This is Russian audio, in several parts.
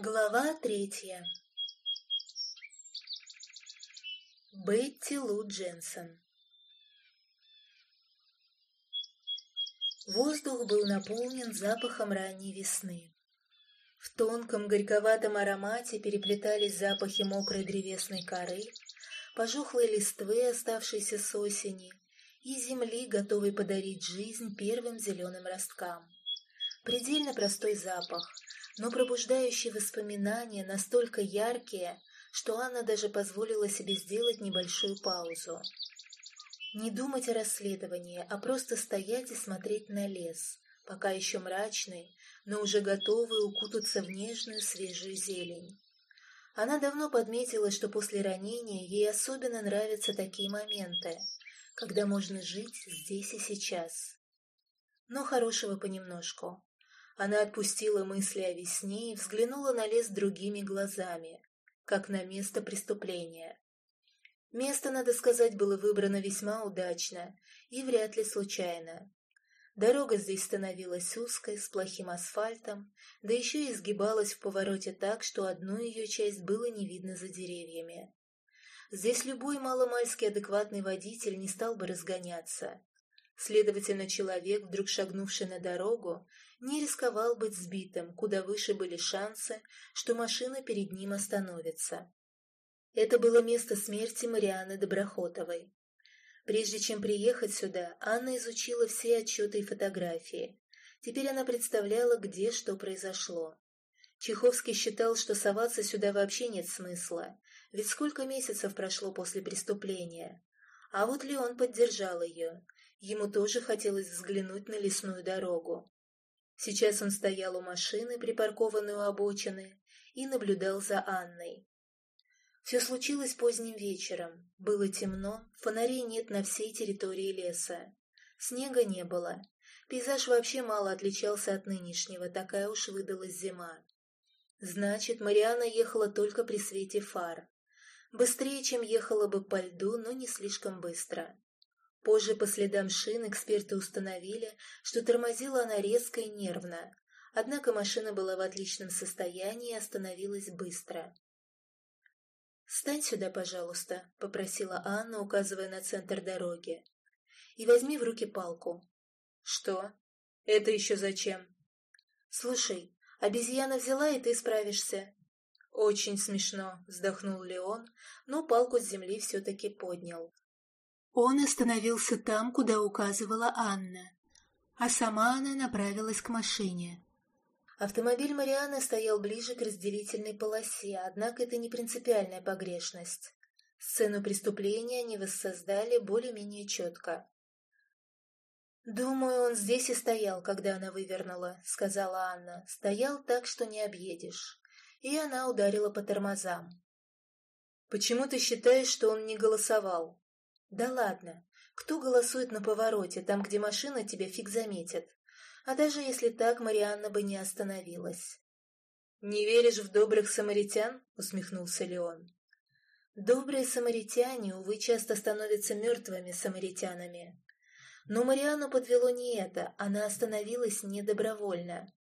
Глава третья Бетти Лу Дженсен Воздух был наполнен запахом ранней весны. В тонком горьковатом аромате переплетались запахи мокрой древесной коры, пожухлой листвы, оставшейся с осени, и земли, готовой подарить жизнь первым зеленым росткам. Предельно простой запах, но пробуждающие воспоминания настолько яркие, что Анна даже позволила себе сделать небольшую паузу. Не думать о расследовании, а просто стоять и смотреть на лес, пока еще мрачный, но уже готовый укутаться в нежную свежую зелень. Она давно подметила, что после ранения ей особенно нравятся такие моменты, когда можно жить здесь и сейчас. Но хорошего понемножку. Она отпустила мысли о весне и взглянула на лес другими глазами, как на место преступления. Место, надо сказать, было выбрано весьма удачно и вряд ли случайно. Дорога здесь становилась узкой, с плохим асфальтом, да еще и изгибалась в повороте так, что одну ее часть было не видно за деревьями. Здесь любой маломальский адекватный водитель не стал бы разгоняться. Следовательно, человек, вдруг шагнувший на дорогу, не рисковал быть сбитым, куда выше были шансы, что машина перед ним остановится. Это было место смерти Марианы Доброхотовой. Прежде чем приехать сюда, Анна изучила все отчеты и фотографии. Теперь она представляла, где что произошло. Чеховский считал, что соваться сюда вообще нет смысла, ведь сколько месяцев прошло после преступления. А вот Леон поддержал ее. Ему тоже хотелось взглянуть на лесную дорогу. Сейчас он стоял у машины, припаркованной у обочины, и наблюдал за Анной. Все случилось поздним вечером. Было темно, фонарей нет на всей территории леса. Снега не было. Пейзаж вообще мало отличался от нынешнего, такая уж выдалась зима. Значит, Мариана ехала только при свете фар. Быстрее, чем ехала бы по льду, но не слишком быстро. Позже по следам шин эксперты установили, что тормозила она резко и нервно, однако машина была в отличном состоянии и остановилась быстро. «Стань сюда, пожалуйста», — попросила Анна, указывая на центр дороги. «И возьми в руки палку». «Что? Это еще зачем?» «Слушай, обезьяна взяла, и ты справишься». «Очень смешно», — вздохнул Леон, но палку с земли все-таки поднял. Он остановился там, куда указывала Анна, а сама она направилась к машине. Автомобиль Марианы стоял ближе к разделительной полосе, однако это не принципиальная погрешность. Сцену преступления они воссоздали более-менее четко. «Думаю, он здесь и стоял, когда она вывернула», — сказала Анна. «Стоял так, что не объедешь». И она ударила по тормозам. «Почему ты считаешь, что он не голосовал?» Да ладно, кто голосует на повороте, там, где машина тебя фиг заметит? А даже если так, Марианна бы не остановилась. «Не веришь в добрых самаритян?» — усмехнулся Леон. «Добрые самаритяне, увы, часто становятся мертвыми самаритянами. Но Марианну подвело не это, она остановилась недобровольно.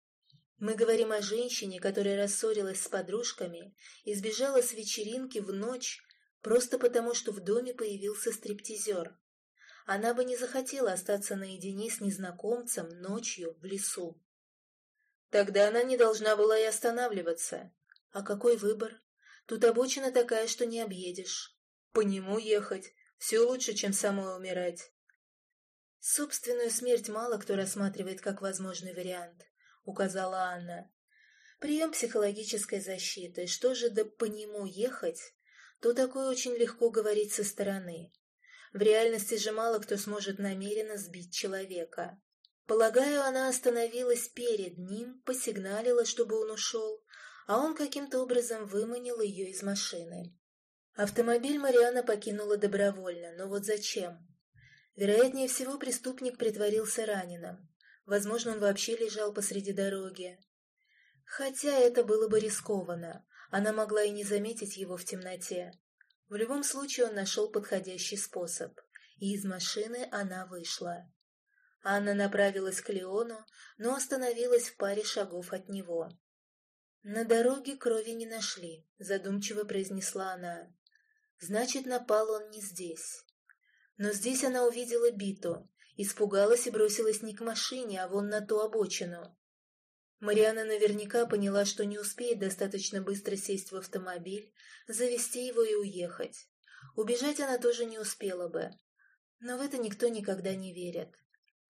Мы говорим о женщине, которая рассорилась с подружками и сбежала с вечеринки в ночь, Просто потому, что в доме появился стриптизер. Она бы не захотела остаться наедине с незнакомцем ночью в лесу. Тогда она не должна была и останавливаться. А какой выбор? Тут обочина такая, что не объедешь. По нему ехать. Все лучше, чем самой умирать. Собственную смерть мало кто рассматривает как возможный вариант, указала Анна. Прием психологической защиты. Что же да по нему ехать? То такое очень легко говорить со стороны. В реальности же мало кто сможет намеренно сбить человека. Полагаю, она остановилась перед ним, посигналила, чтобы он ушел, а он каким-то образом выманил ее из машины. Автомобиль Мариана покинула добровольно, но вот зачем? Вероятнее всего, преступник притворился раненым. Возможно, он вообще лежал посреди дороги. Хотя это было бы рискованно. Она могла и не заметить его в темноте. В любом случае он нашел подходящий способ, и из машины она вышла. Анна направилась к Леону, но остановилась в паре шагов от него. «На дороге крови не нашли», — задумчиво произнесла она. «Значит, напал он не здесь». Но здесь она увидела Биту, испугалась и бросилась не к машине, а вон на ту обочину. Мариана наверняка поняла, что не успеет достаточно быстро сесть в автомобиль, завести его и уехать. Убежать она тоже не успела бы. Но в это никто никогда не верит.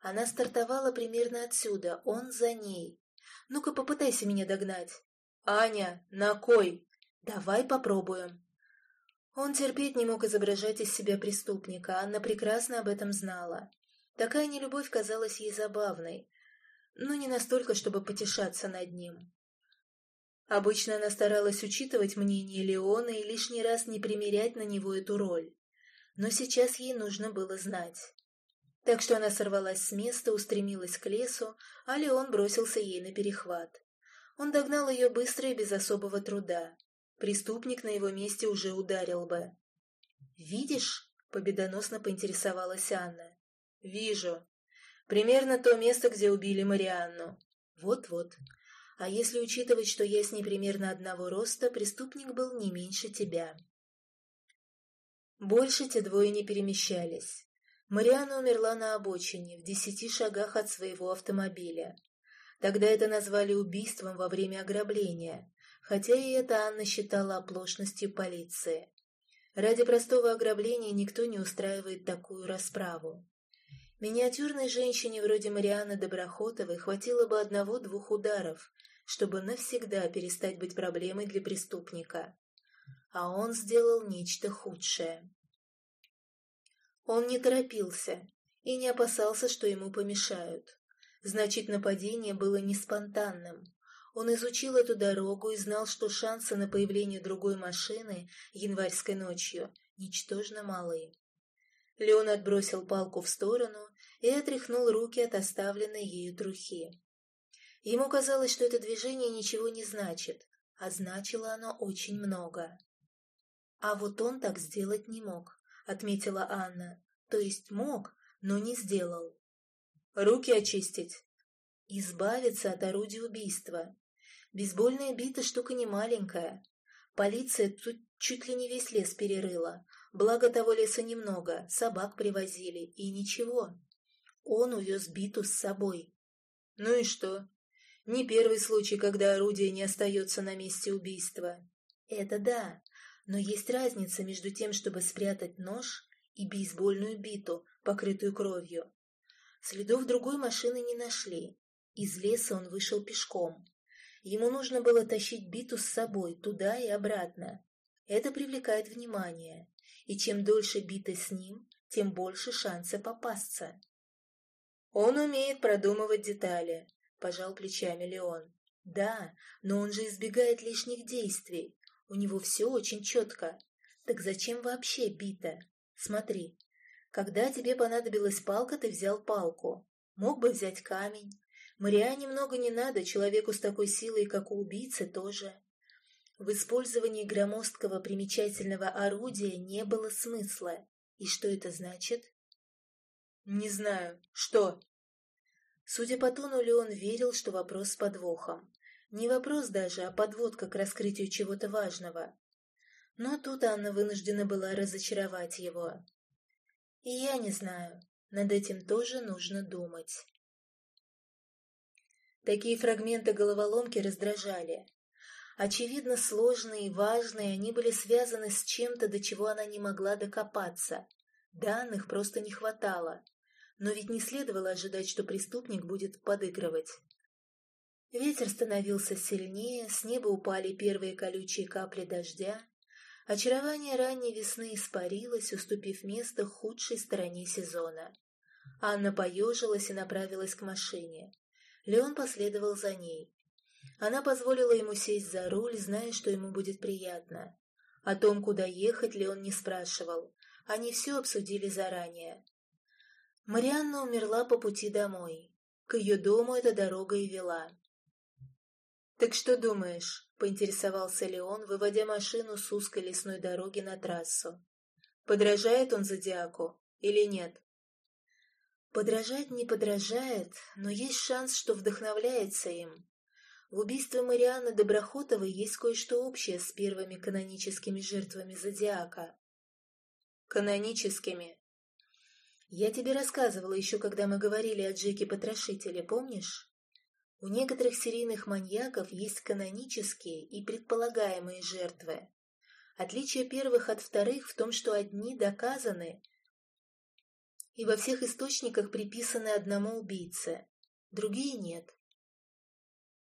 Она стартовала примерно отсюда, он за ней. Ну-ка попытайся меня догнать. «Аня, на кой?» «Давай попробуем». Он терпеть не мог изображать из себя преступника, Анна прекрасно об этом знала. Такая нелюбовь казалась ей забавной, но не настолько, чтобы потешаться над ним. Обычно она старалась учитывать мнение Леона и лишний раз не примерять на него эту роль. Но сейчас ей нужно было знать. Так что она сорвалась с места, устремилась к лесу, а Леон бросился ей на перехват. Он догнал ее быстро и без особого труда. Преступник на его месте уже ударил бы. «Видишь?» — победоносно поинтересовалась Анна. «Вижу. Примерно то место, где убили Марианну. Вот-вот. А если учитывать, что я с ней примерно одного роста, преступник был не меньше тебя». Больше те двое не перемещались. Марианна умерла на обочине, в десяти шагах от своего автомобиля. Тогда это назвали убийством во время ограбления, хотя и это Анна считала оплошностью полиции. Ради простого ограбления никто не устраивает такую расправу. Миниатюрной женщине вроде Марианы Доброхотовой хватило бы одного-двух ударов, чтобы навсегда перестать быть проблемой для преступника. А он сделал нечто худшее. Он не торопился и не опасался, что ему помешают. Значит, нападение было не спонтанным. Он изучил эту дорогу и знал, что шансы на появление другой машины январской ночью ничтожно малы. Леон отбросил палку в сторону и отряхнул руки от оставленной ею трухи. Ему казалось, что это движение ничего не значит, а значило оно очень много. «А вот он так сделать не мог», — отметила Анна. «То есть мог, но не сделал. Руки очистить. Избавиться от орудия убийства. Бейсбольная бита штука не маленькая. Полиция тут чуть ли не весь лес перерыла. Благо того леса немного, собак привозили, и ничего. Он увез биту с собой. Ну и что? Не первый случай, когда орудие не остается на месте убийства. Это да, но есть разница между тем, чтобы спрятать нож и бейсбольную биту, покрытую кровью. Следов другой машины не нашли. Из леса он вышел пешком. Ему нужно было тащить биту с собой туда и обратно. Это привлекает внимание, и чем дольше бита с ним, тем больше шанса попасться. «Он умеет продумывать детали», — пожал плечами Леон. «Да, но он же избегает лишних действий. У него все очень четко. Так зачем вообще бита? Смотри, когда тебе понадобилась палка, ты взял палку. Мог бы взять камень. Мариане много не надо, человеку с такой силой, как у убийцы, тоже. В использовании громоздкого примечательного орудия не было смысла. И что это значит? Не знаю. Что? Судя по тону, Леон верил, что вопрос с подвохом. Не вопрос даже, а подводка к раскрытию чего-то важного. Но тут Анна вынуждена была разочаровать его. И я не знаю, над этим тоже нужно думать. Такие фрагменты головоломки раздражали. Очевидно, сложные и важные, они были связаны с чем-то, до чего она не могла докопаться. Данных просто не хватало. Но ведь не следовало ожидать, что преступник будет подыгрывать. Ветер становился сильнее, с неба упали первые колючие капли дождя, Очарование ранней весны испарилось, уступив место худшей стороне сезона. Анна поежилась и направилась к машине. Леон последовал за ней. Она позволила ему сесть за руль, зная, что ему будет приятно. О том, куда ехать, Леон не спрашивал. Они все обсудили заранее. Марианна умерла по пути домой. К ее дому эта дорога и вела. «Так что думаешь?» — поинтересовался Леон, выводя машину с узкой лесной дороги на трассу. «Подражает он Зодиаку или нет?» Подражать не подражает, но есть шанс, что вдохновляется им. В убийстве Марианны Доброхотовой есть кое-что общее с первыми каноническими жертвами Зодиака. Каноническими. Я тебе рассказывала еще, когда мы говорили о Джеке Потрошителе, помнишь? У некоторых серийных маньяков есть канонические и предполагаемые жертвы. Отличие первых от вторых в том, что одни доказаны и во всех источниках приписаны одному убийце, другие нет.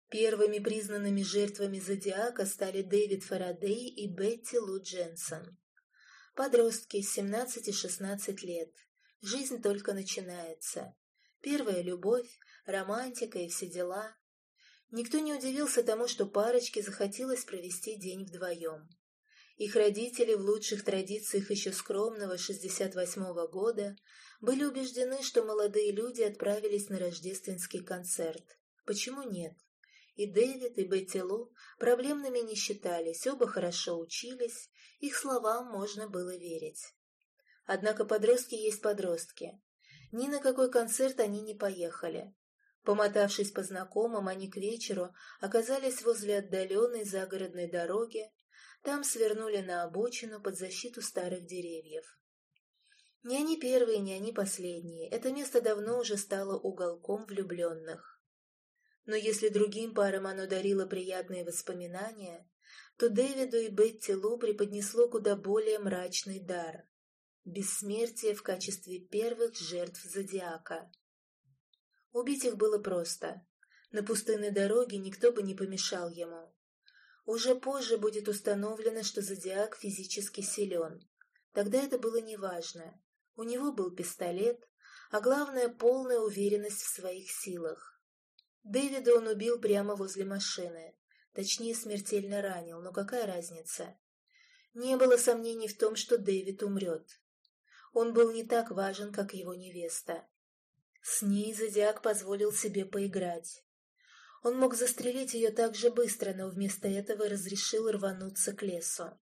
Первыми признанными жертвами Зодиака стали Дэвид Фарадей и Бетти Лу Дженсон. Подростки, 17-16 лет. Жизнь только начинается. Первая любовь, романтика и все дела. Никто не удивился тому, что парочке захотелось провести день вдвоем. Их родители в лучших традициях еще скромного 68-го года были убеждены, что молодые люди отправились на рождественский концерт. Почему нет? И Дэвид, и Бетти Лу проблемными не считались, оба хорошо учились, их словам можно было верить. Однако подростки есть подростки. Ни на какой концерт они не поехали. Помотавшись по знакомым, они к вечеру оказались возле отдаленной загородной дороги, там свернули на обочину под защиту старых деревьев. Не они первые, не они последние. Это место давно уже стало уголком влюбленных. Но если другим парам оно дарило приятные воспоминания, то Дэвиду и Бетти Лу преподнесло куда более мрачный дар — бессмертие в качестве первых жертв Зодиака. Убить их было просто. На пустынной дороге никто бы не помешал ему. Уже позже будет установлено, что Зодиак физически силен. Тогда это было неважно. У него был пистолет, а главное — полная уверенность в своих силах. Дэвида он убил прямо возле машины. Точнее, смертельно ранил, но какая разница? Не было сомнений в том, что Дэвид умрет. Он был не так важен, как его невеста. С ней Зодиак позволил себе поиграть. Он мог застрелить ее так же быстро, но вместо этого разрешил рвануться к лесу.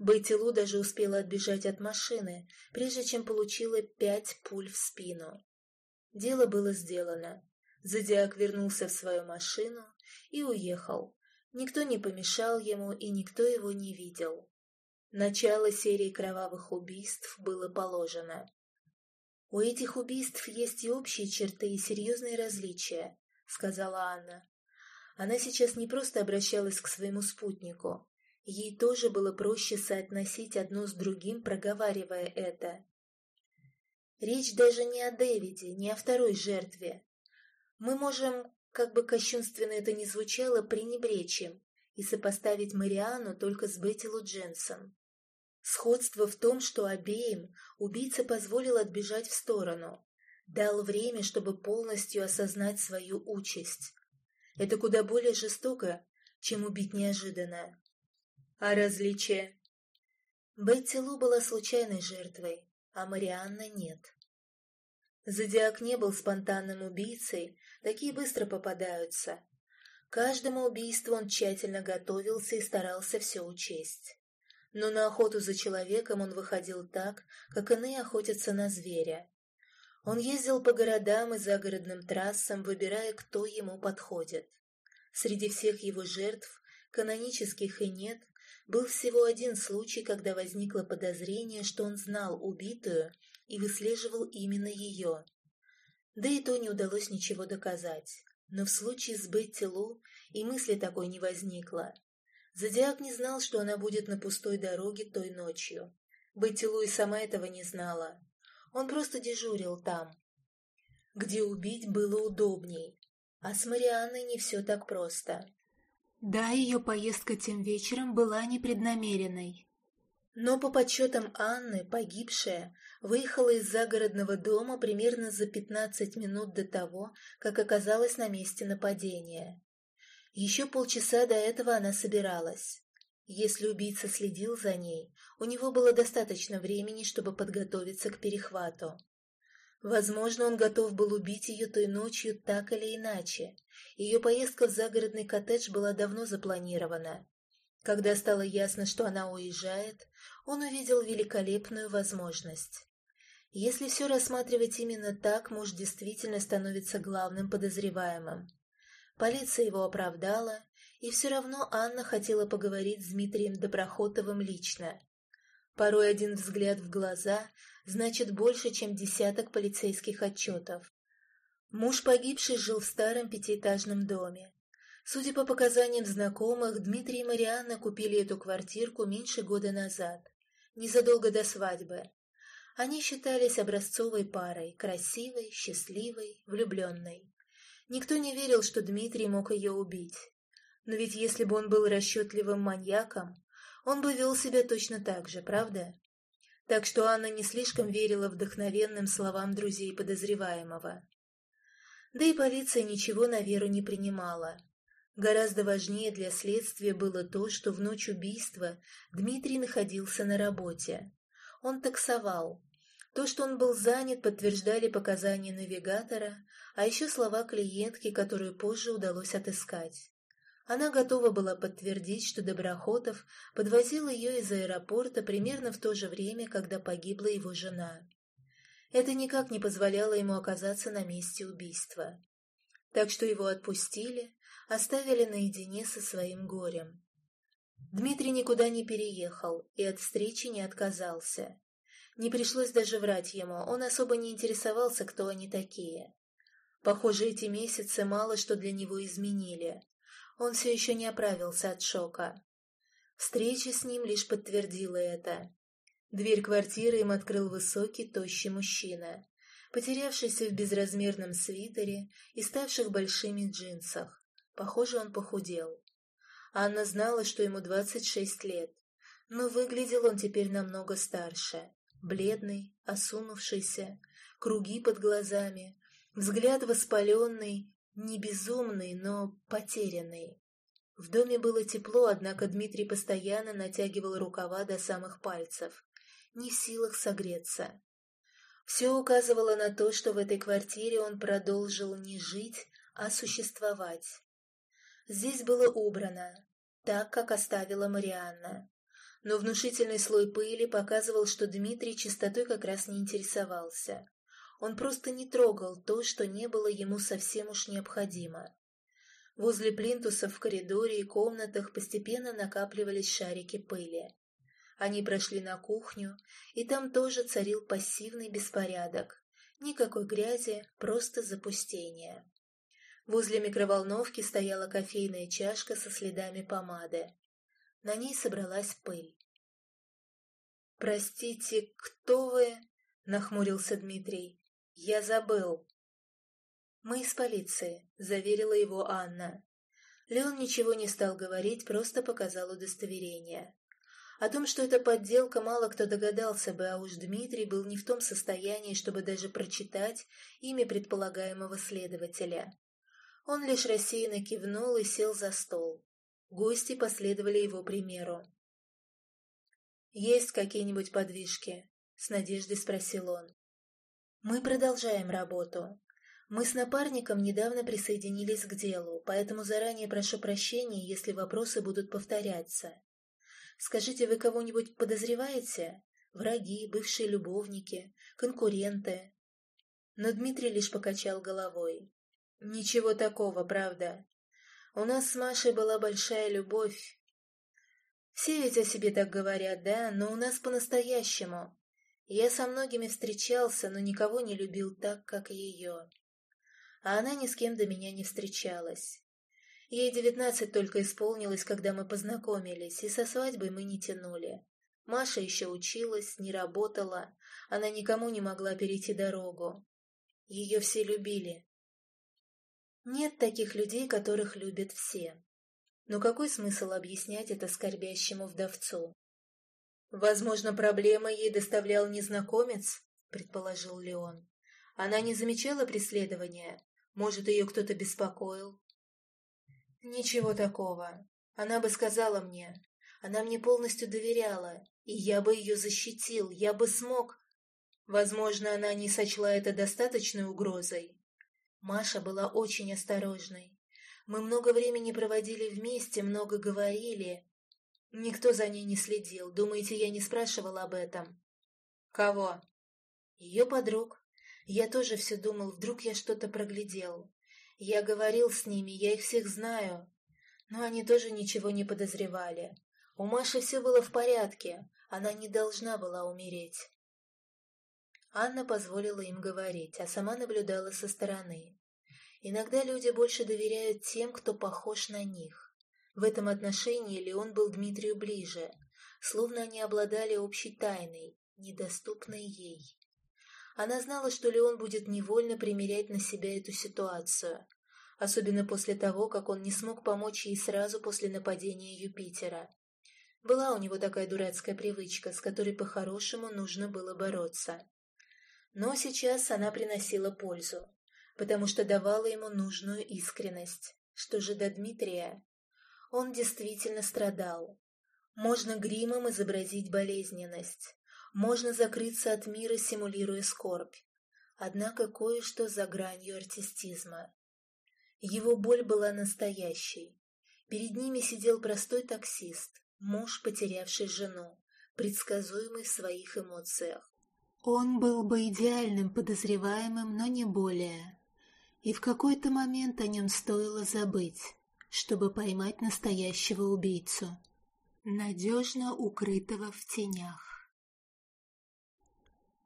Бетти Лу даже успела отбежать от машины, прежде чем получила пять пуль в спину. Дело было сделано. Зодиак вернулся в свою машину и уехал. Никто не помешал ему, и никто его не видел. Начало серии кровавых убийств было положено. «У этих убийств есть и общие черты, и серьезные различия», — сказала Анна. Она сейчас не просто обращалась к своему спутнику. Ей тоже было проще соотносить одно с другим, проговаривая это. Речь даже не о Дэвиде, не о второй жертве. Мы можем, как бы кощунственно это ни звучало, пренебречь им и сопоставить Мариану только с Бетти Лу. Сходство в том, что обеим убийца позволил отбежать в сторону, дал время, чтобы полностью осознать свою участь. Это куда более жестоко, чем убить неожиданно. А различие? Бетти Лу была случайной жертвой, а Марианна нет. Зодиак не был спонтанным убийцей, такие быстро попадаются. Каждому убийству он тщательно готовился и старался все учесть. Но на охоту за человеком он выходил так, как иные охотятся на зверя. Он ездил по городам и загородным трассам, выбирая, кто ему подходит. Среди всех его жертв, канонических и нет, был всего один случай, когда возникло подозрение, что он знал убитую и выслеживал именно ее. Да и то не удалось ничего доказать. Но в случае с Бетти Лу и мысли такой не возникло. Зодиак не знал, что она будет на пустой дороге той ночью. Бетти Лу и сама этого не знала. Он просто дежурил там, где убить было удобней. А с Марианной не все так просто. Да, ее поездка тем вечером была непреднамеренной. Но по подсчетам Анны, погибшая выехала из загородного дома примерно за 15 минут до того, как оказалась на месте нападения. Еще полчаса до этого она собиралась. Если убийца следил за ней, у него было достаточно времени, чтобы подготовиться к перехвату. Возможно, он готов был убить ее той ночью так или иначе. Ее поездка в загородный коттедж была давно запланирована. Когда стало ясно, что она уезжает, он увидел великолепную возможность. Если все рассматривать именно так, муж действительно становится главным подозреваемым. Полиция его оправдала, и все равно Анна хотела поговорить с Дмитрием Доброхотовым лично. Порой один взгляд в глаза значит больше, чем десяток полицейских отчетов. Муж погибший жил в старом пятиэтажном доме. Судя по показаниям знакомых, Дмитрий и Марианна купили эту квартирку меньше года назад, незадолго до свадьбы. Они считались образцовой парой, красивой, счастливой, влюбленной. Никто не верил, что Дмитрий мог ее убить. Но ведь если бы он был расчетливым маньяком, он бы вел себя точно так же, правда? Так что Анна не слишком верила вдохновенным словам друзей подозреваемого. Да и полиция ничего на веру не принимала. Гораздо важнее для следствия было то, что в ночь убийства Дмитрий находился на работе. Он таксовал. То, что он был занят, подтверждали показания навигатора, а еще слова клиентки, которую позже удалось отыскать. Она готова была подтвердить, что Доброхотов подвозил ее из аэропорта примерно в то же время, когда погибла его жена. Это никак не позволяло ему оказаться на месте убийства. Так что его отпустили, оставили наедине со своим горем. Дмитрий никуда не переехал и от встречи не отказался. Не пришлось даже врать ему, он особо не интересовался, кто они такие. Похоже, эти месяцы мало что для него изменили. Он все еще не оправился от шока. Встреча с ним лишь подтвердила это. Дверь квартиры им открыл высокий, тощий мужчина, потерявшийся в безразмерном свитере и ставших большими джинсах. Похоже, он похудел. Анна знала, что ему 26 лет, но выглядел он теперь намного старше. Бледный, осунувшийся, круги под глазами, взгляд воспаленный, не безумный, но потерянный. В доме было тепло, однако Дмитрий постоянно натягивал рукава до самых пальцев, не в силах согреться. Все указывало на то, что в этой квартире он продолжил не жить, а существовать. Здесь было убрано, так, как оставила Марианна. Но внушительный слой пыли показывал, что Дмитрий чистотой как раз не интересовался. Он просто не трогал то, что не было ему совсем уж необходимо. Возле плинтуса в коридоре и комнатах постепенно накапливались шарики пыли. Они прошли на кухню, и там тоже царил пассивный беспорядок. Никакой грязи, просто запустение. Возле микроволновки стояла кофейная чашка со следами помады. На ней собралась пыль. «Простите, кто вы?» — нахмурился Дмитрий. «Я забыл». «Мы из полиции», — заверила его Анна. Леон ничего не стал говорить, просто показал удостоверение. О том, что это подделка, мало кто догадался бы, а уж Дмитрий был не в том состоянии, чтобы даже прочитать имя предполагаемого следователя. Он лишь рассеянно кивнул и сел за стол. Гости последовали его примеру. «Есть какие-нибудь подвижки?» — с надеждой спросил он. Мы продолжаем работу. Мы с напарником недавно присоединились к делу, поэтому заранее прошу прощения, если вопросы будут повторяться. Скажите, вы кого-нибудь подозреваете? Враги, бывшие любовники, конкуренты? Но Дмитрий лишь покачал головой. Ничего такого, правда. У нас с Машей была большая любовь. Все ведь о себе так говорят, да, но у нас по-настоящему. Я со многими встречался, но никого не любил так, как ее. А она ни с кем до меня не встречалась. Ей девятнадцать только исполнилось, когда мы познакомились, и со свадьбой мы не тянули. Маша еще училась, не работала, она никому не могла перейти дорогу. Ее все любили. Нет таких людей, которых любят все. Но какой смысл объяснять это скорбящему вдовцу? «Возможно, проблемы ей доставлял незнакомец», — предположил Леон. «Она не замечала преследования? Может, ее кто-то беспокоил?» «Ничего такого. Она бы сказала мне. Она мне полностью доверяла, и я бы ее защитил, я бы смог...» Возможно, она не сочла это достаточной угрозой. Маша была очень осторожной. Мы много времени проводили вместе, много говорили, Никто за ней не следил. Думаете, я не спрашивал об этом? Кого? Ее подруг. Я тоже все думал, вдруг я что-то проглядел. Я говорил с ними, я их всех знаю. Но они тоже ничего не подозревали. У Маши все было в порядке, она не должна была умереть. Анна позволила им говорить, а сама наблюдала со стороны. Иногда люди больше доверяют тем, кто похож на них. В этом отношении Леон был Дмитрию ближе, словно они обладали общей тайной, недоступной ей. Она знала, что Леон будет невольно примерять на себя эту ситуацию, особенно после того, как он не смог помочь ей сразу после нападения Юпитера. Была у него такая дурацкая привычка, с которой по-хорошему нужно было бороться. Но сейчас она приносила пользу, потому что давала ему нужную искренность. Что же до Дмитрия? Он действительно страдал. Можно гримом изобразить болезненность, можно закрыться от мира, симулируя скорбь. Однако кое-что за гранью артистизма. Его боль была настоящей. Перед ними сидел простой таксист, муж, потерявший жену, предсказуемый в своих эмоциях. Он был бы идеальным подозреваемым, но не более. И в какой-то момент о нем стоило забыть, чтобы поймать настоящего убийцу, надежно укрытого в тенях.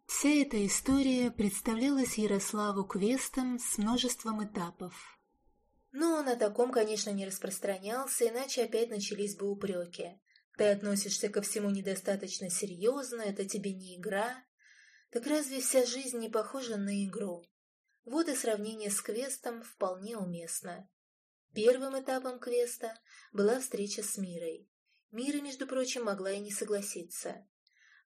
Вся эта история представлялась Ярославу квестом с множеством этапов. Но он о таком, конечно, не распространялся, иначе опять начались бы упреки. Ты относишься ко всему недостаточно серьезно, это тебе не игра. Так разве вся жизнь не похожа на игру? Вот и сравнение с квестом вполне уместно. Первым этапом квеста была встреча с Мирой. Мира, между прочим, могла и не согласиться.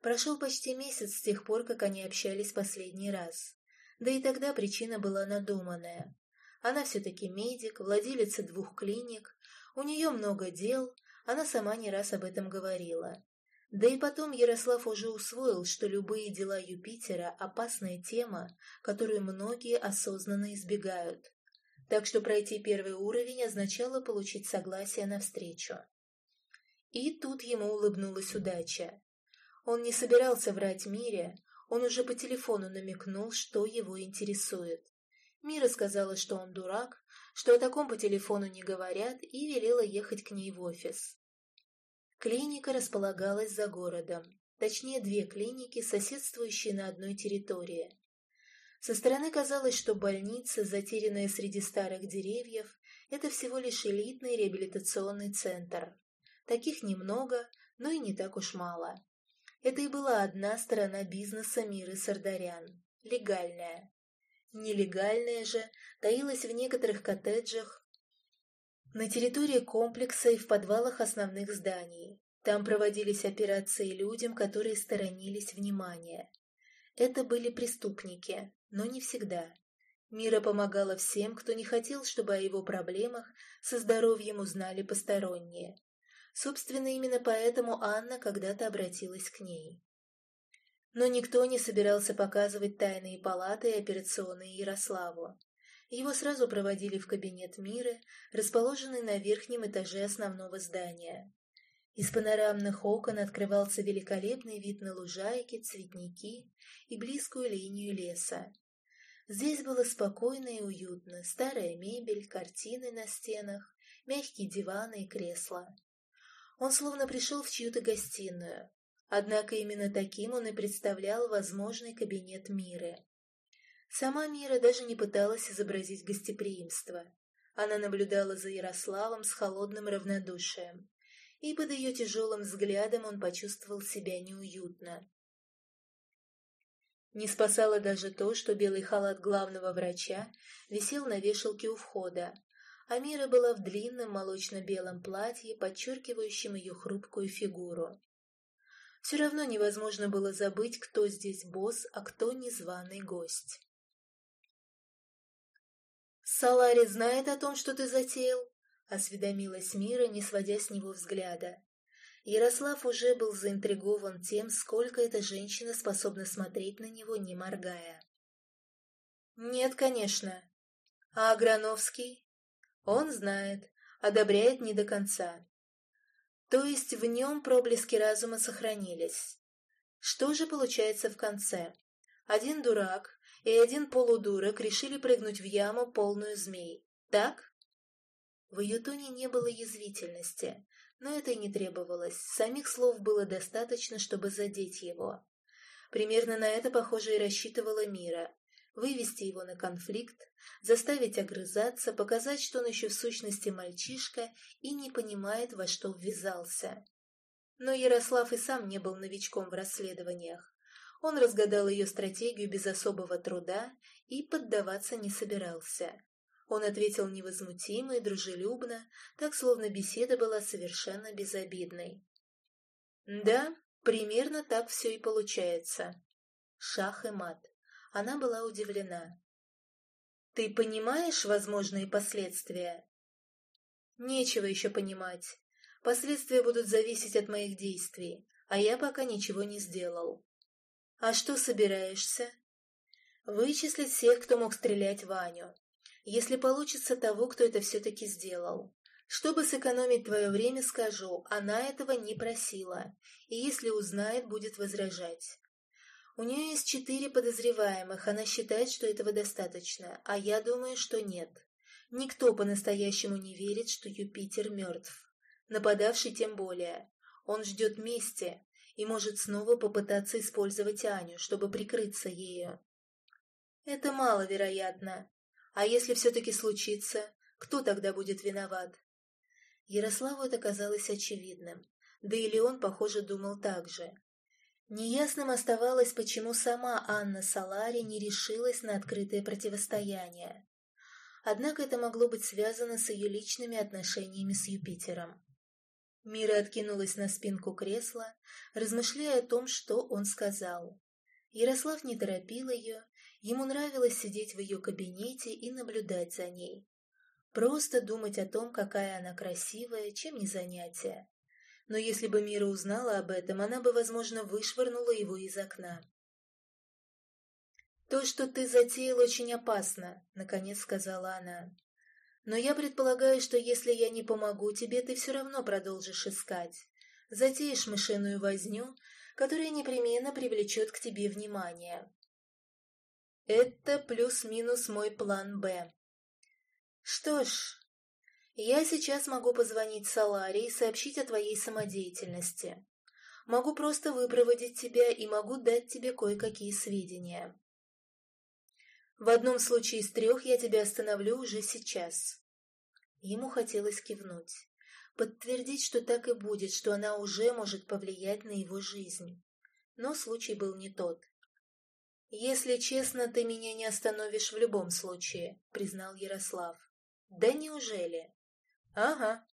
Прошел почти месяц с тех пор, как они общались последний раз. Да и тогда причина была надуманная. Она все-таки медик, владелица двух клиник, у нее много дел, она сама не раз об этом говорила. Да и потом Ярослав уже усвоил, что любые дела Юпитера – опасная тема, которую многие осознанно избегают. Так что пройти первый уровень означало получить согласие на встречу. И тут ему улыбнулась удача. Он не собирался врать Мире, он уже по телефону намекнул, что его интересует. Мира сказала, что он дурак, что о таком по телефону не говорят, и велела ехать к ней в офис. Клиника располагалась за городом, точнее две клиники, соседствующие на одной территории. Со стороны казалось, что больница, затерянная среди старых деревьев, это всего лишь элитный реабилитационный центр. Таких немного, но и не так уж мало. Это и была одна сторона бизнеса Миры Сардарян – легальная. Нелегальная же таилась в некоторых коттеджах на территории комплекса и в подвалах основных зданий. Там проводились операции людям, которые сторонились внимания. Это были преступники, но не всегда. Мира помогала всем, кто не хотел, чтобы о его проблемах со здоровьем узнали посторонние. Собственно, именно поэтому Анна когда-то обратилась к ней. Но никто не собирался показывать тайные палаты и операционные Ярославу. Его сразу проводили в кабинет Миры, расположенный на верхнем этаже основного здания. Из панорамных окон открывался великолепный вид на лужайки, цветники и близкую линию леса. Здесь было спокойно и уютно, старая мебель, картины на стенах, мягкие диваны и кресла. Он словно пришел в чью-то гостиную, Однако именно таким он и представлял возможный кабинет Миры. Сама Мира даже не пыталась изобразить гостеприимство. Она наблюдала за Ярославом с холодным равнодушием, и под ее тяжелым взглядом он почувствовал себя неуютно. Не спасало даже то, что белый халат главного врача висел на вешалке у входа, а Мира была в длинном молочно-белом платье, подчеркивающем ее хрупкую фигуру. Все равно невозможно было забыть, кто здесь босс, а кто незваный гость. «Салари знает о том, что ты затеял?» — осведомилась Мира, не сводя с него взгляда. Ярослав уже был заинтригован тем, сколько эта женщина способна смотреть на него, не моргая. «Нет, конечно. А Аграновский?» «Он знает, одобряет не до конца. То есть в нем проблески разума сохранились. Что же получается в конце? Один дурак и один полудурок решили прыгнуть в яму, полную змей. Так?» В ее тоне не было язвительности, но это и не требовалось. Самих слов было достаточно, чтобы задеть его. Примерно на это, похоже, и рассчитывала Мира. Вывести его на конфликт, заставить огрызаться, показать, что он еще в сущности мальчишка и не понимает, во что ввязался. Но Ярослав и сам не был новичком в расследованиях. Он разгадал ее стратегию без особого труда и поддаваться не собирался. Он ответил невозмутимо и дружелюбно, так словно беседа была совершенно безобидной. «Да, примерно так все и получается». Шах и мат. Она была удивлена. «Ты понимаешь возможные последствия?» «Нечего еще понимать. Последствия будут зависеть от моих действий, а я пока ничего не сделал». «А что собираешься?» «Вычислить всех, кто мог стрелять Ваню если получится того, кто это все-таки сделал. Чтобы сэкономить твое время, скажу, она этого не просила, и если узнает, будет возражать. У нее есть четыре подозреваемых, она считает, что этого достаточно, а я думаю, что нет. Никто по-настоящему не верит, что Юпитер мертв. Нападавший тем более. Он ждет мести и может снова попытаться использовать Аню, чтобы прикрыться ею. Это маловероятно. А если все-таки случится, кто тогда будет виноват? Ярославу это казалось очевидным, да и Леон, похоже, думал так же. Неясным оставалось, почему сама Анна Салари не решилась на открытое противостояние. Однако это могло быть связано с ее личными отношениями с Юпитером. Мира откинулась на спинку кресла, размышляя о том, что он сказал. Ярослав не торопил ее Ему нравилось сидеть в ее кабинете и наблюдать за ней. Просто думать о том, какая она красивая, чем не занятие. Но если бы Мира узнала об этом, она бы, возможно, вышвырнула его из окна. «То, что ты затеял, очень опасно», — наконец сказала она. «Но я предполагаю, что если я не помогу тебе, ты все равно продолжишь искать. Затеешь мышиную возню, которая непременно привлечет к тебе внимание. Это плюс-минус мой план «Б». Что ж, я сейчас могу позвонить Саларе и сообщить о твоей самодеятельности. Могу просто выпроводить тебя и могу дать тебе кое-какие сведения. В одном случае из трех я тебя остановлю уже сейчас. Ему хотелось кивнуть, подтвердить, что так и будет, что она уже может повлиять на его жизнь. Но случай был не тот. «Если честно, ты меня не остановишь в любом случае», — признал Ярослав. «Да неужели?» «Ага.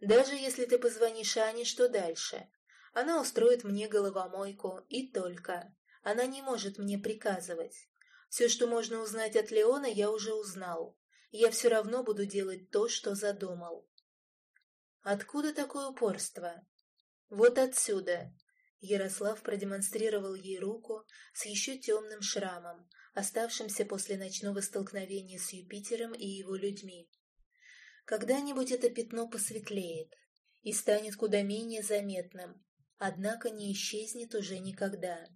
Даже если ты позвонишь Ане, что дальше? Она устроит мне головомойку, и только. Она не может мне приказывать. Все, что можно узнать от Леона, я уже узнал. Я все равно буду делать то, что задумал». «Откуда такое упорство?» «Вот отсюда. Ярослав продемонстрировал ей руку с еще темным шрамом, оставшимся после ночного столкновения с Юпитером и его людьми. Когда-нибудь это пятно посветлеет и станет куда менее заметным, однако не исчезнет уже никогда.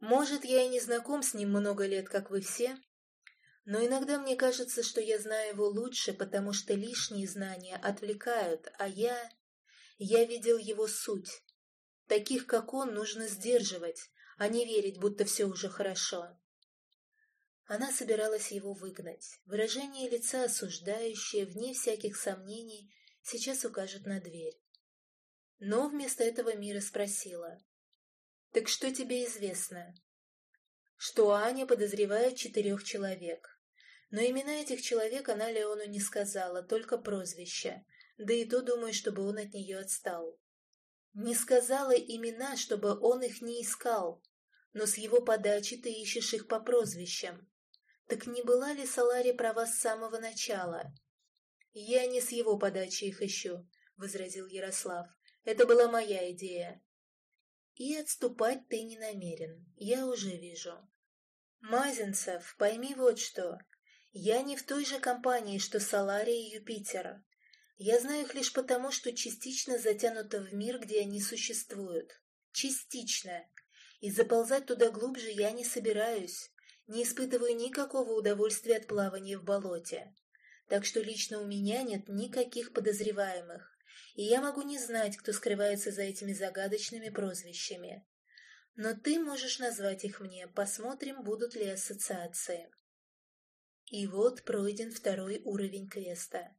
Может, я и не знаком с ним много лет, как вы все, но иногда мне кажется, что я знаю его лучше, потому что лишние знания отвлекают, а я... Я видел его суть, Таких, как он, нужно сдерживать, а не верить, будто все уже хорошо. Она собиралась его выгнать. Выражение лица осуждающее, вне всяких сомнений, сейчас укажет на дверь. Но вместо этого Мира спросила. «Так что тебе известно?» Что Аня подозревает четырех человек. Но имена этих человек она Леону не сказала, только прозвища, да и то, думаю, чтобы он от нее отстал. Не сказала имена, чтобы он их не искал, но с его подачи ты ищешь их по прозвищам. Так не была ли Салари права с самого начала? Я не с его подачи их ищу, — возразил Ярослав. Это была моя идея. И отступать ты не намерен, я уже вижу. Мазинцев, пойми вот что. Я не в той же компании, что Салари и Юпитер. Я знаю их лишь потому, что частично затянута в мир, где они существуют. Частично. И заползать туда глубже я не собираюсь. не испытываю никакого удовольствия от плавания в болоте. Так что лично у меня нет никаких подозреваемых, и я могу не знать, кто скрывается за этими загадочными прозвищами. Но ты можешь назвать их мне, посмотрим, будут ли ассоциации. И вот пройден второй уровень квеста.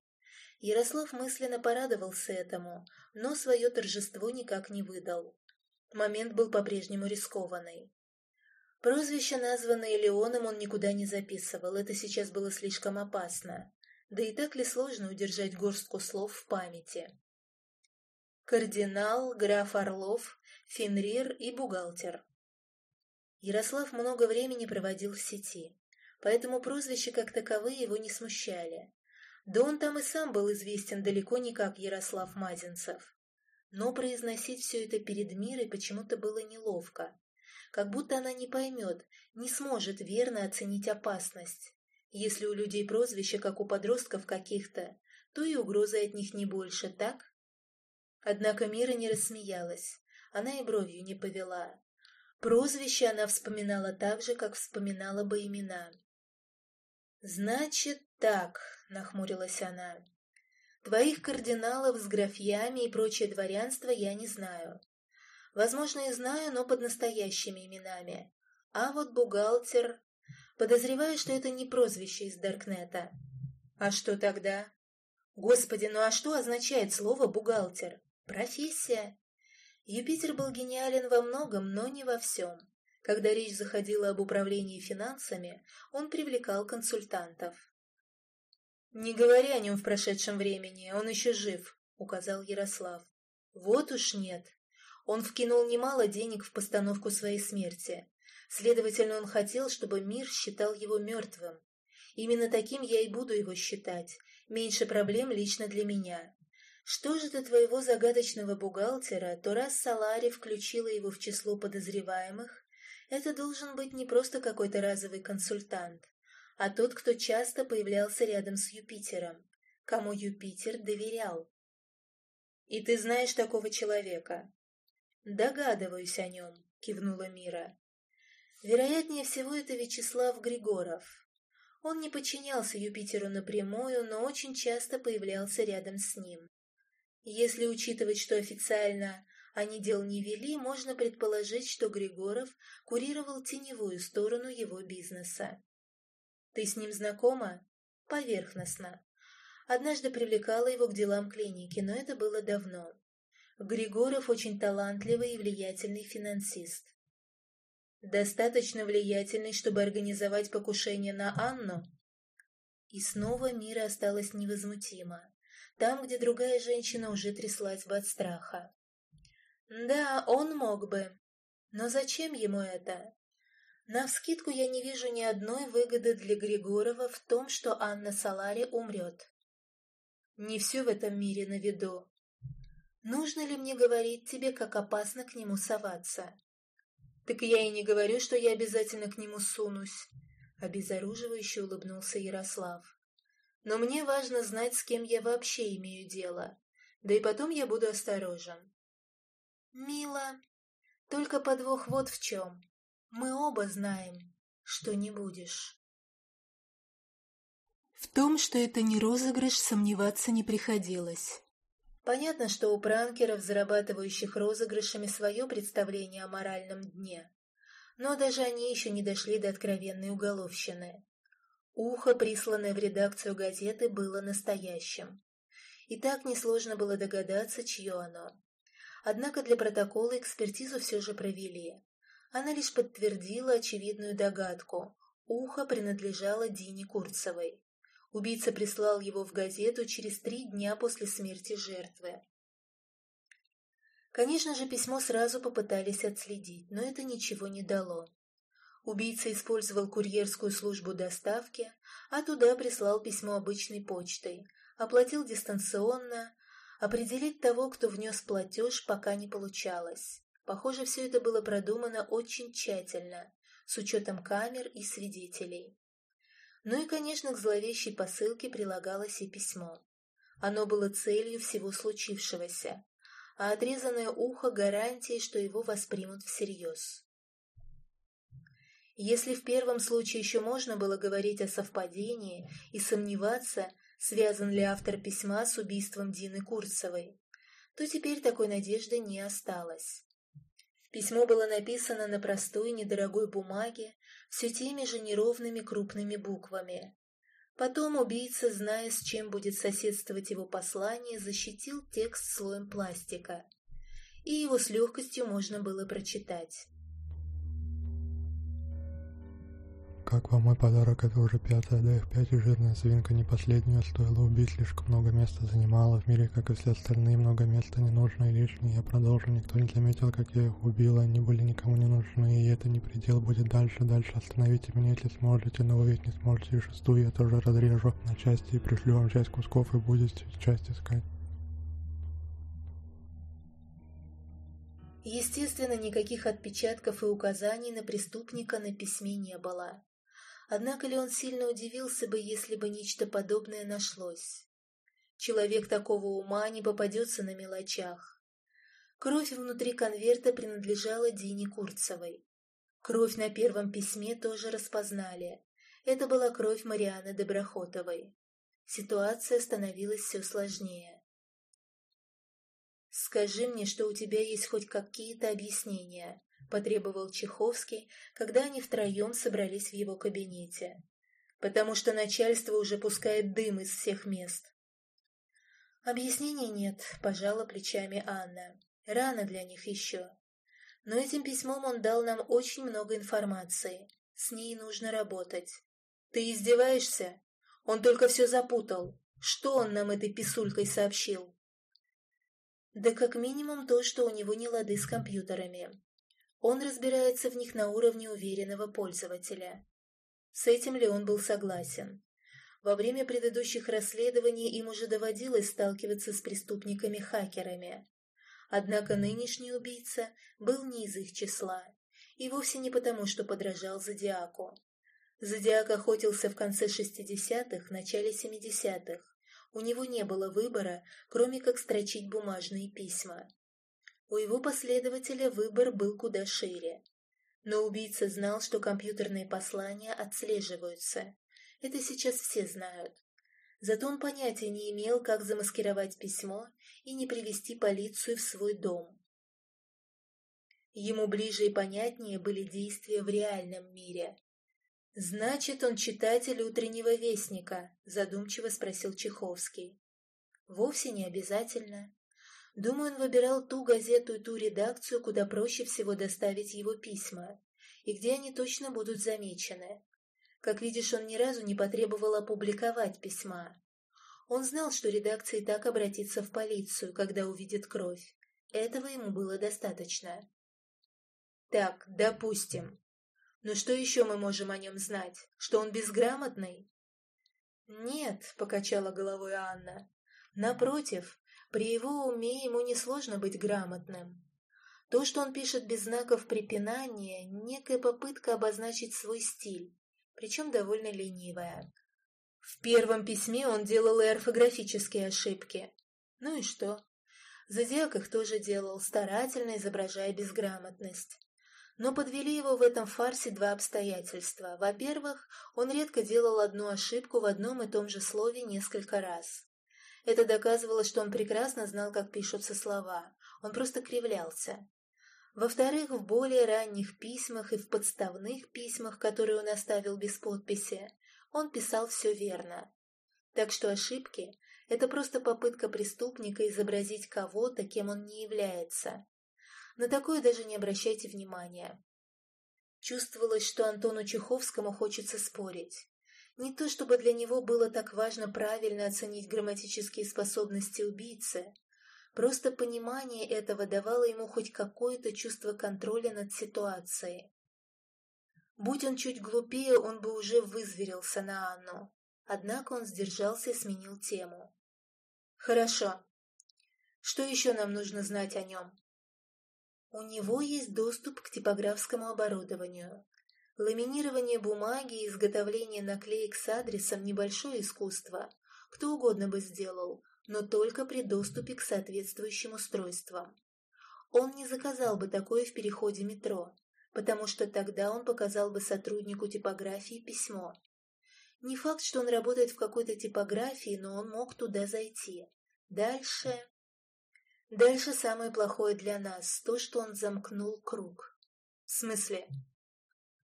Ярослав мысленно порадовался этому, но свое торжество никак не выдал. Момент был по-прежнему рискованный. Прозвище, названное Леоном, он никуда не записывал, это сейчас было слишком опасно. Да и так ли сложно удержать горстку слов в памяти? Кардинал, граф Орлов, Фенрир и бухгалтер. Ярослав много времени проводил в сети, поэтому прозвища как таковые его не смущали. Да он там и сам был известен далеко не как Ярослав Мазинцев. Но произносить все это перед Мирой почему-то было неловко. Как будто она не поймет, не сможет верно оценить опасность. Если у людей прозвище, как у подростков каких-то, то и угрозы от них не больше, так? Однако Мира не рассмеялась, она и бровью не повела. Прозвище она вспоминала так же, как вспоминала бы имена. «Значит так», — нахмурилась она, — «твоих кардиналов с графьями и прочее дворянство я не знаю. Возможно, и знаю, но под настоящими именами. А вот бухгалтер... Подозреваю, что это не прозвище из Даркнета. А что тогда? Господи, ну а что означает слово «бухгалтер»? Профессия. Юпитер был гениален во многом, но не во всем. Когда речь заходила об управлении финансами, он привлекал консультантов. «Не говори о нем в прошедшем времени, он еще жив», — указал Ярослав. «Вот уж нет. Он вкинул немало денег в постановку своей смерти. Следовательно, он хотел, чтобы мир считал его мертвым. Именно таким я и буду его считать. Меньше проблем лично для меня. Что же до твоего загадочного бухгалтера, то раз Салари включила его в число подозреваемых, это должен быть не просто какой-то разовый консультант, а тот, кто часто появлялся рядом с Юпитером, кому Юпитер доверял. «И ты знаешь такого человека?» «Догадываюсь о нем», — кивнула Мира. «Вероятнее всего, это Вячеслав Григоров. Он не подчинялся Юпитеру напрямую, но очень часто появлялся рядом с ним. Если учитывать, что официально они дел не вели, можно предположить, что Григоров курировал теневую сторону его бизнеса. Ты с ним знакома? Поверхностно. Однажды привлекала его к делам клиники, но это было давно. Григоров очень талантливый и влиятельный финансист. Достаточно влиятельный, чтобы организовать покушение на Анну? И снова Мира осталась невозмутима там, где другая женщина уже тряслась бы от страха. Да, он мог бы. Но зачем ему это? Навскидку я не вижу ни одной выгоды для Григорова в том, что Анна Салари умрет. Не все в этом мире на виду. Нужно ли мне говорить тебе, как опасно к нему соваться? Так я и не говорю, что я обязательно к нему сунусь. Обезоруживающе улыбнулся Ярослав. Но мне важно знать, с кем я вообще имею дело. Да и потом я буду осторожен. Мила, только подвох вот в чем. Мы оба знаем, что не будешь. В том, что это не розыгрыш, сомневаться не приходилось. Понятно, что у пранкеров, зарабатывающих розыгрышами, свое представление о моральном дне. Но даже они еще не дошли до откровенной уголовщины. Ухо, присланное в редакцию газеты, было настоящим. И так несложно было догадаться, чье оно. Однако для протокола экспертизу все же провели. Она лишь подтвердила очевидную догадку. Ухо принадлежало Дине Курцевой. Убийца прислал его в газету через три дня после смерти жертвы. Конечно же, письмо сразу попытались отследить, но это ничего не дало. Убийца использовал курьерскую службу доставки, а туда прислал письмо обычной почтой, оплатил дистанционно. Определить того, кто внес платеж, пока не получалось. Похоже, все это было продумано очень тщательно, с учетом камер и свидетелей. Ну и, конечно, к зловещей посылке прилагалось и письмо. Оно было целью всего случившегося, а отрезанное ухо гарантией, что его воспримут всерьез. Если в первом случае еще можно было говорить о совпадении и сомневаться, связан ли автор письма с убийством Дины Курцевой, то теперь такой надежды не осталось. Письмо было написано на простой недорогой бумаге, все теми же неровными крупными буквами. Потом убийца, зная, с чем будет соседствовать его послание, защитил текст слоем пластика, и его с легкостью можно было прочитать. Как вам мой подарок? Это уже пятая, да их пять, и жирная свинка не последняя. Стоило убить, слишком много места занимала. В мире, как и все остальные, много места не нужно и лишнее. Я продолжу. Никто не заметил, как я их убила. Они были никому не нужны, и это не предел. Будет дальше, дальше. Остановите меня, если сможете, но вы ведь не сможете. И шестую я тоже разрежу на части и пришлю вам часть кусков, и будете часть искать. Естественно, никаких отпечатков и указаний на преступника на письме не было. Однако ли он сильно удивился бы, если бы нечто подобное нашлось? Человек такого ума не попадется на мелочах. Кровь внутри конверта принадлежала Дине Курцевой. Кровь на первом письме тоже распознали. Это была кровь Марианы Доброхотовой. Ситуация становилась все сложнее. «Скажи мне, что у тебя есть хоть какие-то объяснения», — потребовал Чеховский, когда они втроем собрались в его кабинете. «Потому что начальство уже пускает дым из всех мест». «Объяснений нет», — пожала плечами Анна. «Рано для них еще. Но этим письмом он дал нам очень много информации. С ней нужно работать». «Ты издеваешься? Он только все запутал. Что он нам этой писулькой сообщил?» «Да как минимум то, что у него не лады с компьютерами. Он разбирается в них на уровне уверенного пользователя. С этим ли он был согласен? Во время предыдущих расследований им уже доводилось сталкиваться с преступниками-хакерами. Однако нынешний убийца был не из их числа, и вовсе не потому, что подражал Зодиаку. Зодиак охотился в конце 60-х, начале 70-х. У него не было выбора, кроме как строчить бумажные письма. У его последователя выбор был куда шире. Но убийца знал, что компьютерные послания отслеживаются. Это сейчас все знают. Зато он понятия не имел, как замаскировать письмо и не привести полицию в свой дом. Ему ближе и понятнее были действия в реальном мире. «Значит, он читатель утреннего вестника?» – задумчиво спросил Чеховский. «Вовсе не обязательно. Думаю, он выбирал ту газету и ту редакцию, куда проще всего доставить его письма, и где они точно будут замечены. Как видишь, он ни разу не потребовал опубликовать письма. Он знал, что редакция и так обратится в полицию, когда увидит кровь. Этого ему было достаточно. Так, допустим. Но что еще мы можем о нем знать? Что он безграмотный? Нет, покачала головой Анна. Напротив, при его уме ему несложно быть грамотным. То, что он пишет без знаков препинания, некая попытка обозначить свой стиль, причем довольно ленивая. В первом письме он делал и орфографические ошибки. Ну и что? Зодиак их тоже делал, старательно изображая безграмотность. Но подвели его в этом фарсе два обстоятельства. Во-первых, он редко делал одну ошибку в одном и том же слове несколько раз. Это доказывало, что он прекрасно знал, как пишутся слова. Он просто кривлялся. Во-вторых, в более ранних письмах и в подставных письмах, которые он оставил без подписи, он писал все верно. Так что ошибки – это просто попытка преступника изобразить кого-то, кем он не является. На такое даже не обращайте внимания. Чувствовалось, что Антону Чеховскому хочется спорить. Не то чтобы для него было так важно правильно оценить грамматические способности убийцы, просто понимание этого давало ему хоть какое-то чувство контроля над ситуацией. Будь он чуть глупее, он бы уже вызверился на Анну. Однако он сдержался и сменил тему. «Хорошо. Что еще нам нужно знать о нем?» «У него есть доступ к типографскому оборудованию. Ламинирование бумаги и изготовление наклеек с адресом – небольшое искусство. Кто угодно бы сделал, но только при доступе к соответствующим устройствам. Он не заказал бы такое в переходе метро. потому что тогда он показал бы сотруднику типографии письмо. Не факт, что он работает в какой-то типографии, но он мог туда зайти. Дальше... Дальше самое плохое для нас, то, что он замкнул круг. В смысле?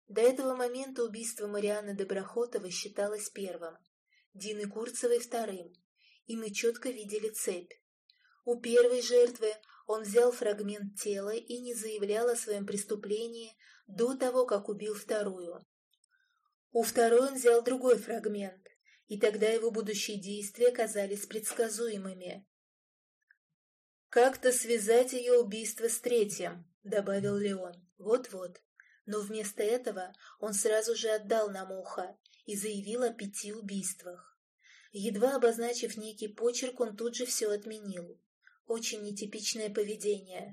До этого момента убийство Марианы Доброхотовой считалось первым, Дины Курцевой вторым, и мы четко видели цепь. У первой жертвы он взял фрагмент тела и не заявлял о своем преступлении до того, как убил вторую. У второй он взял другой фрагмент, и тогда его будущие действия казались предсказуемыми. «Как-то связать ее убийство с третьим», — добавил Леон. «Вот-вот». Но вместо этого он сразу же отдал нам ухо и заявил о пяти убийствах. Едва обозначив некий почерк, он тут же все отменил. Очень нетипичное поведение.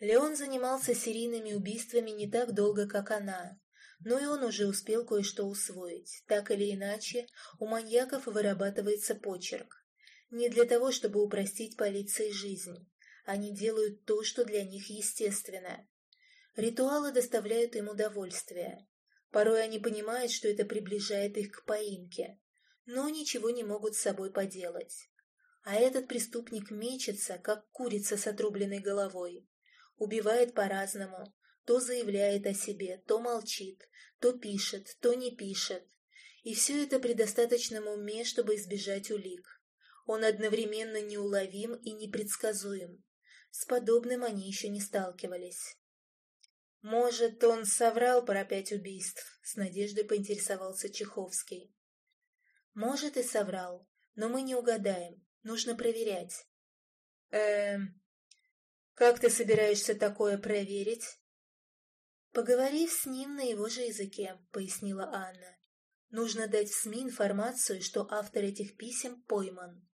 Леон занимался серийными убийствами не так долго, как она, но и он уже успел кое-что усвоить. Так или иначе, у маньяков вырабатывается почерк. Не для того, чтобы упростить полиции жизнь. Они делают то, что для них естественно. Ритуалы доставляют им удовольствие. Порой они понимают, что это приближает их к поимке, но ничего не могут с собой поделать. А этот преступник мечется, как курица с отрубленной головой. Убивает по-разному. То заявляет о себе, то молчит, то пишет, то не пишет. И все это при достаточном уме, чтобы избежать улик. Он одновременно неуловим и непредсказуем. С подобным они еще не сталкивались. «Может, он соврал про пять убийств?» — с надеждой поинтересовался Чеховский. «Может, и соврал, но мы не угадаем. Нужно проверять. Эм, как ты собираешься такое проверить? Поговорив с ним на его же языке, пояснила Анна. Нужно дать в СМИ информацию, что автор этих писем пойман.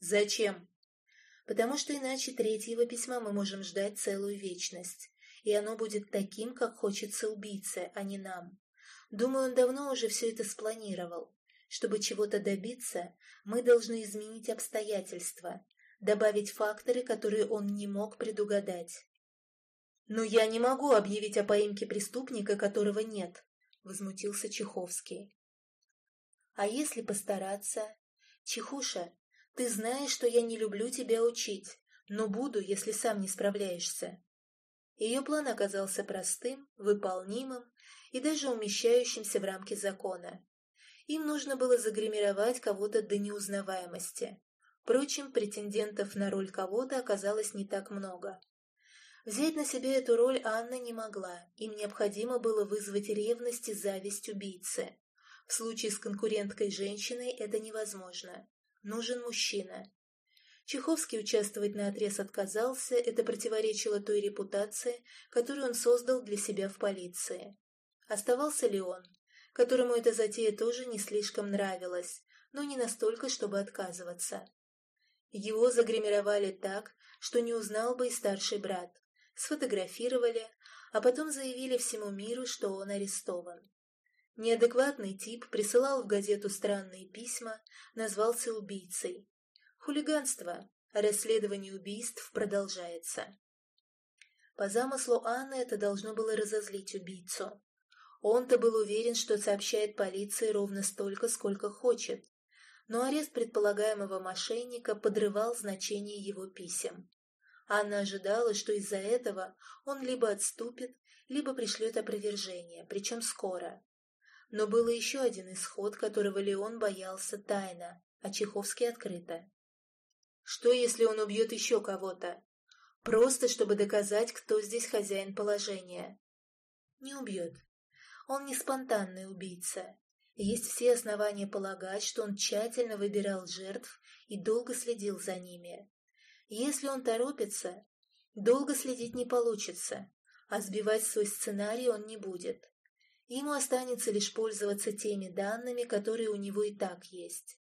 Зачем? Потому что иначе третьего письма мы можем ждать целую вечность, и оно будет таким, как хочется убийце, а не нам. Думаю, он давно уже все это спланировал. Чтобы чего-то добиться, мы должны изменить обстоятельства, добавить факторы, которые он не мог предугадать. «Но я не могу объявить о поимке преступника, которого нет», — возмутился Чеховский. «А если постараться? Чехуша, ты знаешь, что я не люблю тебя учить, но буду, если сам не справляешься». Ее план оказался простым, выполнимым и даже умещающимся в рамки закона. Им нужно было загримировать кого-то до неузнаваемости. Впрочем, претендентов на роль кого-то оказалось не так много. Взять на себя эту роль Анна не могла, им необходимо было вызвать ревность и зависть убийцы. В случае с конкуренткой женщиной это невозможно. Нужен мужчина. Чеховский участвовать на отрез отказался, это противоречило той репутации, которую он создал для себя в полиции. Оставался ли он? которому эта затея тоже не слишком нравилась, но не настолько, чтобы отказываться. Его загримировали так, что не узнал бы и старший брат. Сфотографировали, а потом заявили всему миру, что он арестован. Неадекватный тип присылал в газету странные письма, назвался убийцей. Хулиганство, расследование убийств продолжается. По замыслу Анны это должно было разозлить убийцу. Он-то был уверен, что сообщает полиции ровно столько, сколько хочет, но арест предполагаемого мошенника подрывал значение его писем. Анна ожидала, что из-за этого он либо отступит, либо пришлет опровержение, причем скоро. Но был еще один исход, которого Леон боялся тайно, а Чеховский открыто. Что, если он убьет еще кого-то? Просто, чтобы доказать, кто здесь хозяин положения. Не убьет. Он не спонтанный убийца. Есть все основания полагать, что он тщательно выбирал жертв и долго следил за ними. Если он торопится, долго следить не получится, а сбивать свой сценарий он не будет. Ему останется лишь пользоваться теми данными, которые у него и так есть.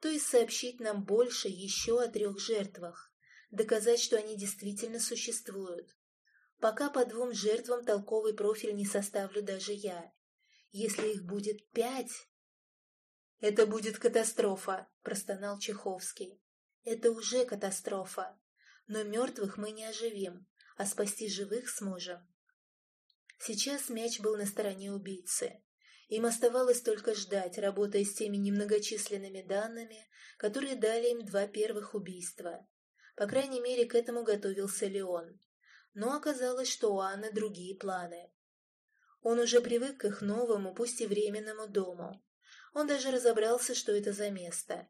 То есть сообщить нам больше еще о трех жертвах, доказать, что они действительно существуют, Пока по двум жертвам толковый профиль не составлю даже я. Если их будет пять... «Это будет катастрофа», — простонал Чеховский. «Это уже катастрофа. Но мертвых мы не оживим, а спасти живых сможем». Сейчас мяч был на стороне убийцы. Им оставалось только ждать, работая с теми немногочисленными данными, которые дали им два первых убийства. По крайней мере, к этому готовился Леон. Но оказалось, что у Анны другие планы. Он уже привык к их новому, пусть и временному дому. Он даже разобрался, что это за место.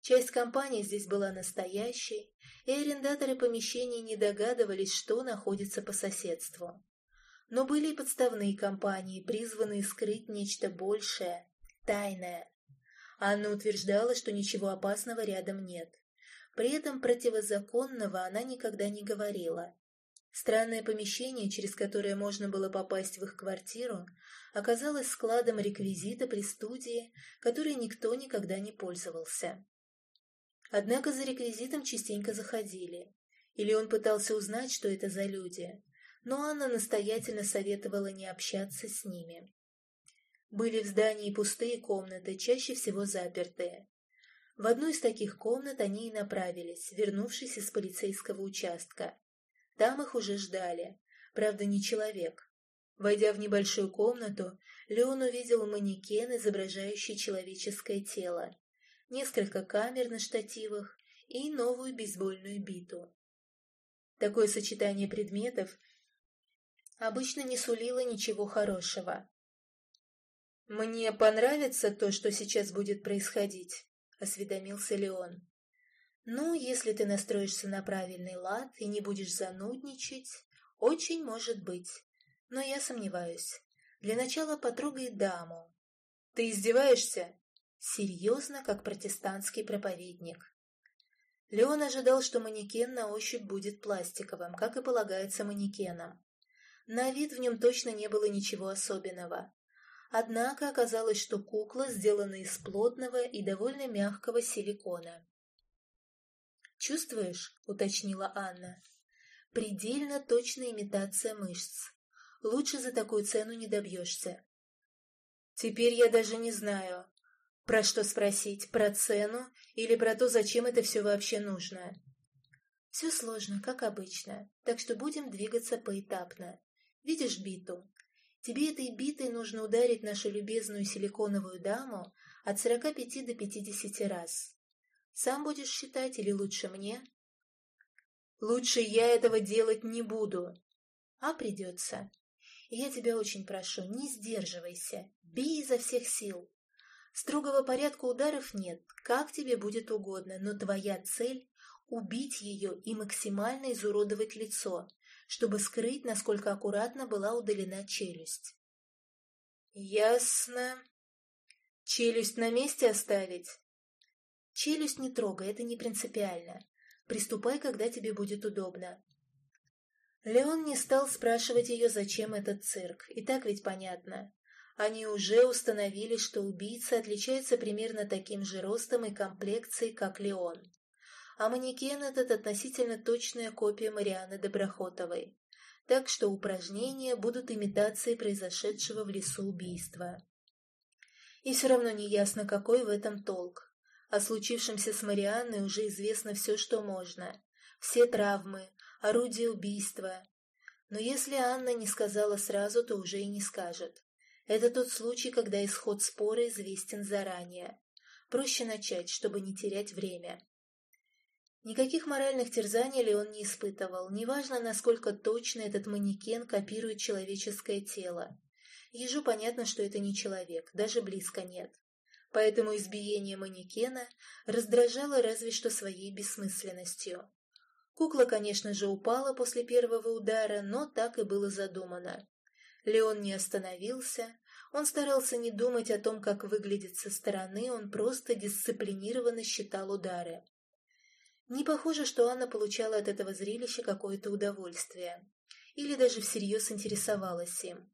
Часть компании здесь была настоящей, и арендаторы помещений не догадывались, что находится по соседству. Но были и подставные компании, призванные скрыть нечто большее, тайное. Анна утверждала, что ничего опасного рядом нет. При этом противозаконного она никогда не говорила. Странное помещение, через которое можно было попасть в их квартиру, оказалось складом реквизита при студии, которой никто никогда не пользовался. Однако за реквизитом частенько заходили. Или он пытался узнать, что это за люди но Анна настоятельно советовала не общаться с ними. Были в здании пустые комнаты, чаще всего запертые. В одну из таких комнат они и направились, вернувшись из полицейского участка. Там их уже ждали, правда, не человек. Войдя в небольшую комнату, Леон увидел манекен, изображающий человеческое тело, несколько камер на штативах и новую бейсбольную биту. Такое сочетание предметов обычно не сулило ничего хорошего. «Мне понравится то, что сейчас будет происходить», — осведомился Леон. «Ну, если ты настроишься на правильный лад и не будешь занудничать, очень может быть. Но я сомневаюсь. Для начала потрогай даму». «Ты издеваешься?» «Серьезно, как протестантский проповедник». Леон ожидал, что манекен на ощупь будет пластиковым, как и полагается манекенам. На вид в нем точно не было ничего особенного. Однако оказалось, что кукла сделана из плотного и довольно мягкого силикона. «Чувствуешь?» — уточнила Анна. «Предельно точная имитация мышц. Лучше за такую цену не добьешься». «Теперь я даже не знаю, про что спросить, про цену или про то, зачем это все вообще нужно?» «Все сложно, как обычно, так что будем двигаться поэтапно. Видишь биту? Тебе этой битой нужно ударить нашу любезную силиконовую даму от сорока пяти до пятидесяти раз. Сам будешь считать или лучше мне? Лучше я этого делать не буду. А придется. Я тебя очень прошу, не сдерживайся, бей изо всех сил. Строгого порядка ударов нет, как тебе будет угодно, но твоя цель — убить ее и максимально изуродовать лицо, чтобы скрыть, насколько аккуратно была удалена челюсть. «Ясно. Челюсть на месте оставить?» «Челюсть не трогай, это не принципиально. Приступай, когда тебе будет удобно». Леон не стал спрашивать ее, зачем этот цирк, и так ведь понятно. Они уже установили, что убийца отличается примерно таким же ростом и комплекцией, как Леон а манекен этот относительно точная копия Марианы Доброхотовой, так что упражнения будут имитацией произошедшего в лесу убийства. И все равно не ясно, какой в этом толк. О случившемся с Марианной уже известно все, что можно. Все травмы, орудие убийства. Но если Анна не сказала сразу, то уже и не скажет. Это тот случай, когда исход спора известен заранее. Проще начать, чтобы не терять время. Никаких моральных терзаний ли он не испытывал, неважно, насколько точно этот манекен копирует человеческое тело. Ежу понятно, что это не человек, даже близко нет. Поэтому избиение манекена раздражало разве что своей бессмысленностью. Кукла, конечно же, упала после первого удара, но так и было задумано. Леон не остановился, он старался не думать о том, как выглядит со стороны, он просто дисциплинированно считал удары. Не похоже, что Анна получала от этого зрелища какое-то удовольствие. Или даже всерьез интересовалась им.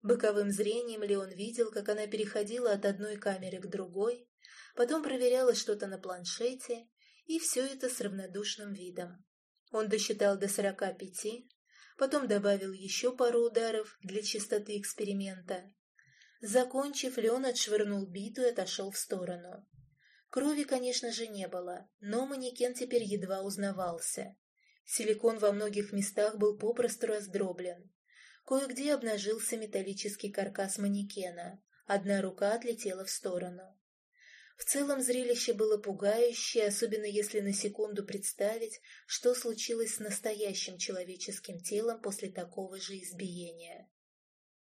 Боковым зрением ли он видел, как она переходила от одной камеры к другой, потом проверяла что-то на планшете, и все это с равнодушным видом. Он досчитал до сорока пяти, потом добавил еще пару ударов для чистоты эксперимента. Закончив, Леон отшвырнул биту и отошел в сторону. Крови, конечно же, не было, но манекен теперь едва узнавался. Силикон во многих местах был попросту раздроблен. Кое-где обнажился металлический каркас манекена, одна рука отлетела в сторону. В целом зрелище было пугающее, особенно если на секунду представить, что случилось с настоящим человеческим телом после такого же избиения.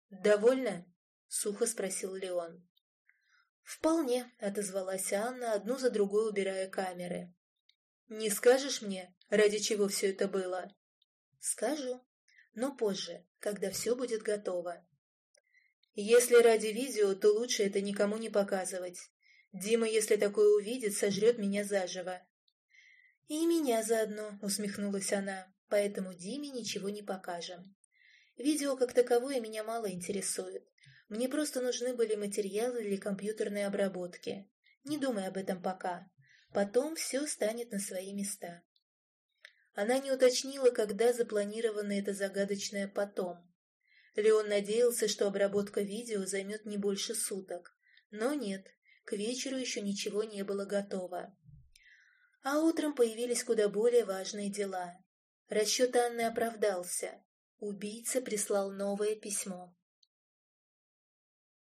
«Довольно?» — сухо спросил Леон. «Вполне», — отозвалась Анна, одну за другой убирая камеры. «Не скажешь мне, ради чего все это было?» «Скажу, но позже, когда все будет готово». «Если ради видео, то лучше это никому не показывать. Дима, если такое увидит, сожрет меня заживо». «И меня заодно», — усмехнулась она, — «поэтому Диме ничего не покажем. Видео как таковое меня мало интересует. Мне просто нужны были материалы для компьютерной обработки. Не думай об этом пока. Потом все станет на свои места. Она не уточнила, когда запланировано это загадочное «потом». Леон надеялся, что обработка видео займет не больше суток. Но нет, к вечеру еще ничего не было готово. А утром появились куда более важные дела. Расчет Анны оправдался. Убийца прислал новое письмо.